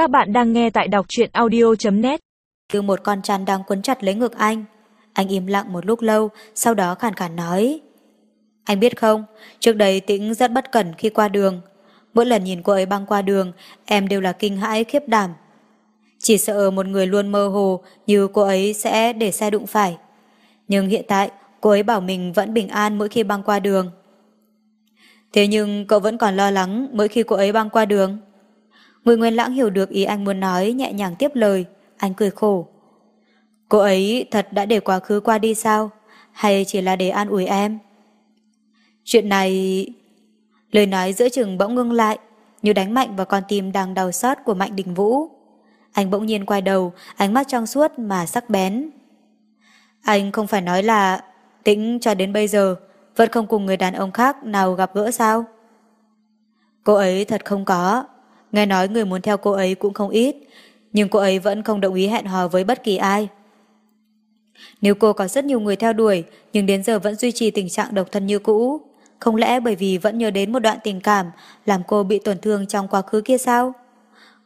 Các bạn đang nghe tại đọc truyện audio.net Như một con chăn đang quấn chặt lấy ngực anh. Anh im lặng một lúc lâu, sau đó khàn khàn nói. Anh biết không, trước đây tĩnh rất bất cẩn khi qua đường. Mỗi lần nhìn cô ấy băng qua đường, em đều là kinh hãi khiếp đảm. Chỉ sợ một người luôn mơ hồ như cô ấy sẽ để xe đụng phải. Nhưng hiện tại, cô ấy bảo mình vẫn bình an mỗi khi băng qua đường. Thế nhưng cậu vẫn còn lo lắng mỗi khi cô ấy băng qua đường. Người Nguyên Lãng hiểu được ý anh muốn nói, nhẹ nhàng tiếp lời. Anh cười khổ. Cô ấy thật đã để quá khứ qua đi sao? Hay chỉ là để an ủi em? Chuyện này... Lời nói giữa chừng bỗng ngưng lại, như đánh mạnh vào con tim đang đau xót của Mạnh Đình Vũ. Anh bỗng nhiên quay đầu, ánh mắt trong suốt mà sắc bén. Anh không phải nói là tĩnh cho đến bây giờ vẫn không cùng người đàn ông khác nào gặp gỡ sao? Cô ấy thật không có. Nghe nói người muốn theo cô ấy cũng không ít, nhưng cô ấy vẫn không đồng ý hẹn hò với bất kỳ ai. Nếu cô có rất nhiều người theo đuổi, nhưng đến giờ vẫn duy trì tình trạng độc thân như cũ, không lẽ bởi vì vẫn nhớ đến một đoạn tình cảm làm cô bị tổn thương trong quá khứ kia sao?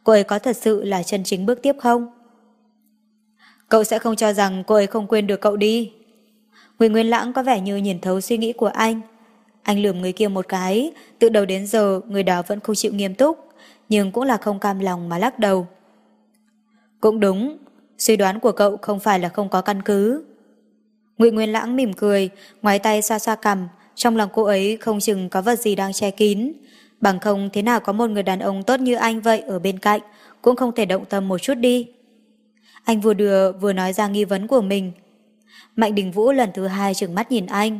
Cô ấy có thật sự là chân chính bước tiếp không? Cậu sẽ không cho rằng cô ấy không quên được cậu đi. Nguyễn Nguyên Lãng có vẻ như nhìn thấu suy nghĩ của anh. Anh lườm người kia một cái, từ đầu đến giờ người đó vẫn không chịu nghiêm túc, nhưng cũng là không cam lòng mà lắc đầu. Cũng đúng, suy đoán của cậu không phải là không có căn cứ. Ngụy Nguyên Lãng mỉm cười, ngoái tay xoa xoa cằm, trong lòng cô ấy không chừng có vật gì đang che kín. Bằng không thế nào có một người đàn ông tốt như anh vậy ở bên cạnh, cũng không thể động tâm một chút đi. Anh vừa đưa vừa nói ra nghi vấn của mình. Mạnh Đình Vũ lần thứ hai trừng mắt nhìn anh.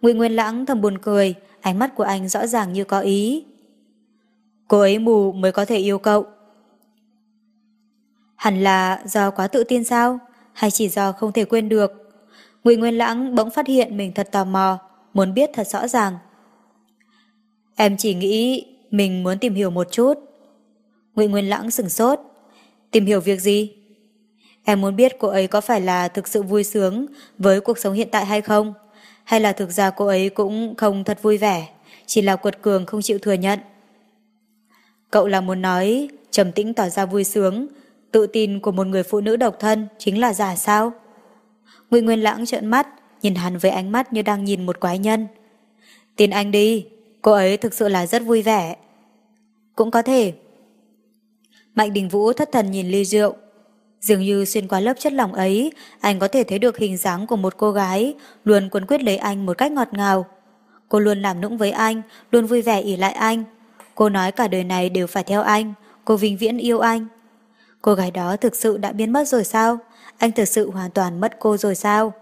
Ngụy Nguyên Lãng thầm buồn cười, ánh mắt của anh rõ ràng như có ý. Cô ấy mù mới có thể yêu cậu. Hẳn là do quá tự tin sao? Hay chỉ do không thể quên được? Ngụy Nguyên Lãng bỗng phát hiện mình thật tò mò, muốn biết thật rõ ràng. Em chỉ nghĩ mình muốn tìm hiểu một chút. Ngụy Nguyên Lãng sửng sốt. Tìm hiểu việc gì? Em muốn biết cô ấy có phải là thực sự vui sướng với cuộc sống hiện tại hay không? Hay là thực ra cô ấy cũng không thật vui vẻ, chỉ là quật cường không chịu thừa nhận. Cậu là muốn nói trầm tĩnh tỏ ra vui sướng, tự tin của một người phụ nữ độc thân chính là giả sao? Nguyên Nguyên Lãng trợn mắt, nhìn hắn với ánh mắt như đang nhìn một quái nhân. Tin anh đi, cô ấy thực sự là rất vui vẻ. Cũng có thể. Mạnh Đình Vũ thất thần nhìn ly rượu. Dường như xuyên qua lớp chất lỏng ấy, anh có thể thấy được hình dáng của một cô gái luôn quấn quyết lấy anh một cách ngọt ngào. Cô luôn làm nũng với anh, luôn vui vẻ ỉ lại anh. Cô nói cả đời này đều phải theo anh, cô vinh viễn yêu anh. Cô gái đó thực sự đã biến mất rồi sao? Anh thực sự hoàn toàn mất cô rồi sao?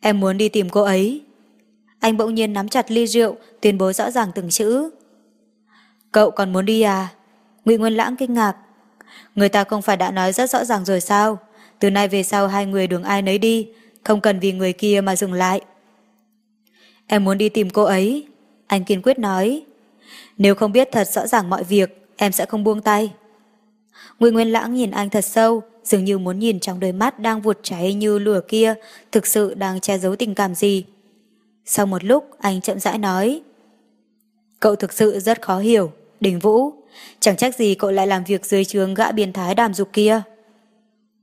Em muốn đi tìm cô ấy. Anh bỗng nhiên nắm chặt ly rượu, tuyên bố rõ ràng từng chữ. Cậu còn muốn đi à? Ngụy Nguyên Lãng kinh ngạc. Người ta không phải đã nói rất rõ ràng rồi sao? Từ nay về sau hai người đường ai nấy đi, không cần vì người kia mà dừng lại. Em muốn đi tìm cô ấy. Anh kiên quyết nói. Nếu không biết thật rõ ràng mọi việc, em sẽ không buông tay. Ngụy Nguyên Lãng nhìn anh thật sâu, dường như muốn nhìn trong đôi mắt đang vụt cháy như lửa kia, thực sự đang che giấu tình cảm gì. Sau một lúc, anh chậm rãi nói. Cậu thực sự rất khó hiểu, Đình Vũ. Chẳng trách gì cậu lại làm việc dưới trường gã biến thái đàm dục kia.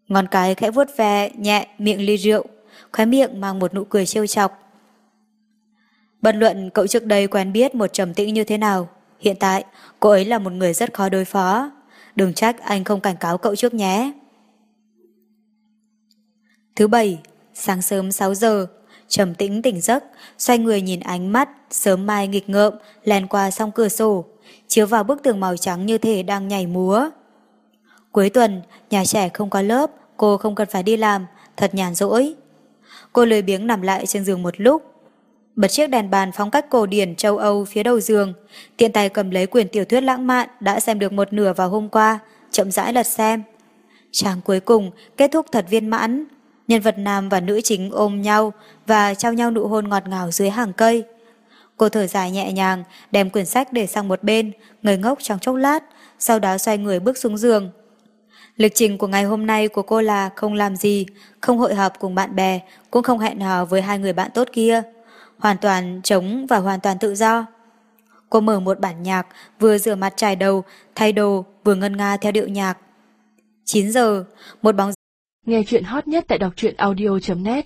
Ngón cái khẽ vuốt ve, nhẹ, miệng ly rượu, khóe miệng mang một nụ cười trêu chọc. Bất luận cậu trước đây quen biết một trầm tĩnh như thế nào, hiện tại cô ấy là một người rất khó đối phó. Đừng trách anh không cảnh cáo cậu trước nhé. Thứ bảy, sáng sớm 6 giờ, trầm tĩnh tỉnh giấc, xoay người nhìn ánh mắt, sớm mai nghịch ngợm, lèn qua song cửa sổ, chiếu vào bức tường màu trắng như thể đang nhảy múa. Cuối tuần, nhà trẻ không có lớp, cô không cần phải đi làm, thật nhàn rỗi. Cô lười biếng nằm lại trên giường một lúc, bật chiếc đèn bàn phong cách cổ điển châu Âu phía đầu giường, tiện tay cầm lấy quyển tiểu thuyết lãng mạn đã xem được một nửa vào hôm qua, chậm rãi lật xem. Trang cuối cùng kết thúc thật viên mãn, nhân vật nam và nữ chính ôm nhau và trao nhau nụ hôn ngọt ngào dưới hàng cây. Cô thở dài nhẹ nhàng, đem quyển sách để sang một bên, ngây ngốc trong chốc lát, sau đó xoay người bước xuống giường. Lịch trình của ngày hôm nay của cô là không làm gì, không hội họp cùng bạn bè, cũng không hẹn hò với hai người bạn tốt kia. Hoàn toàn trống và hoàn toàn tự do. Cô mở một bản nhạc, vừa rửa mặt trải đầu, thay đồ, vừa ngân nga theo điệu nhạc. 9 giờ, một bóng Nghe chuyện hot nhất tại đọc truyện audio.net